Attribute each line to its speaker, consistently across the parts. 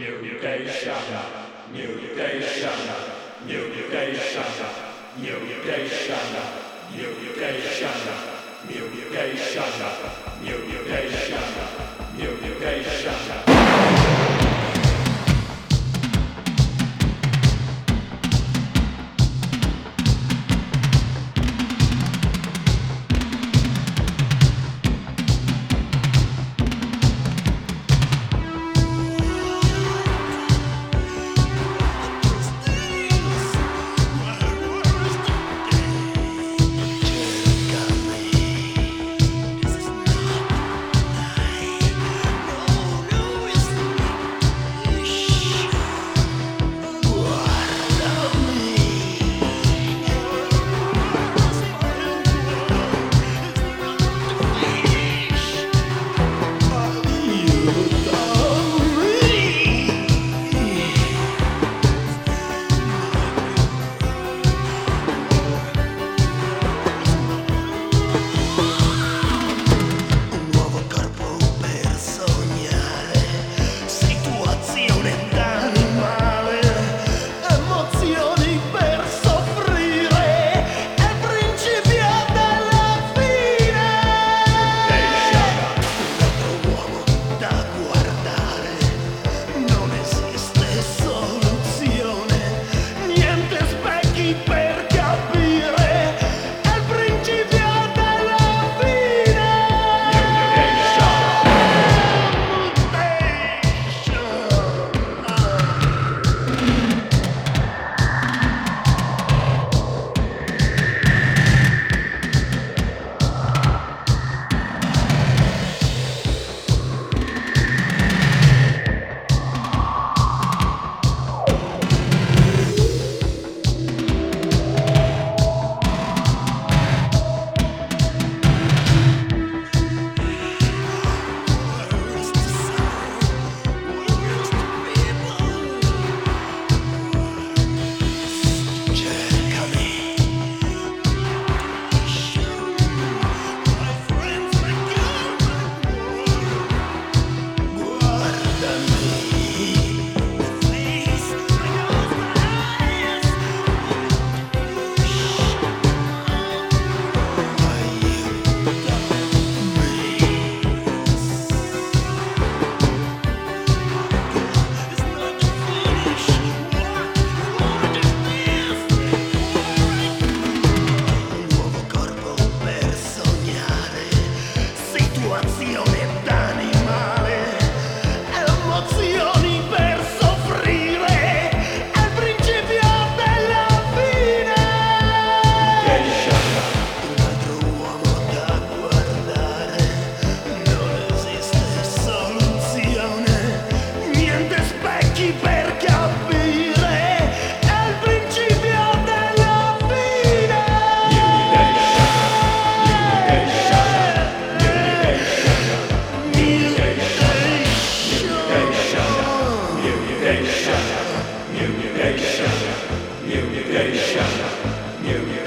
Speaker 1: Mutation, mutation, mutation, mutation.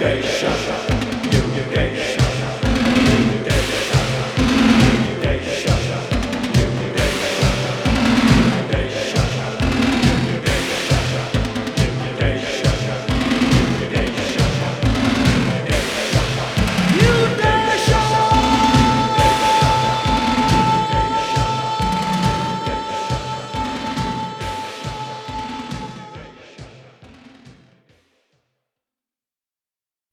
Speaker 1: Education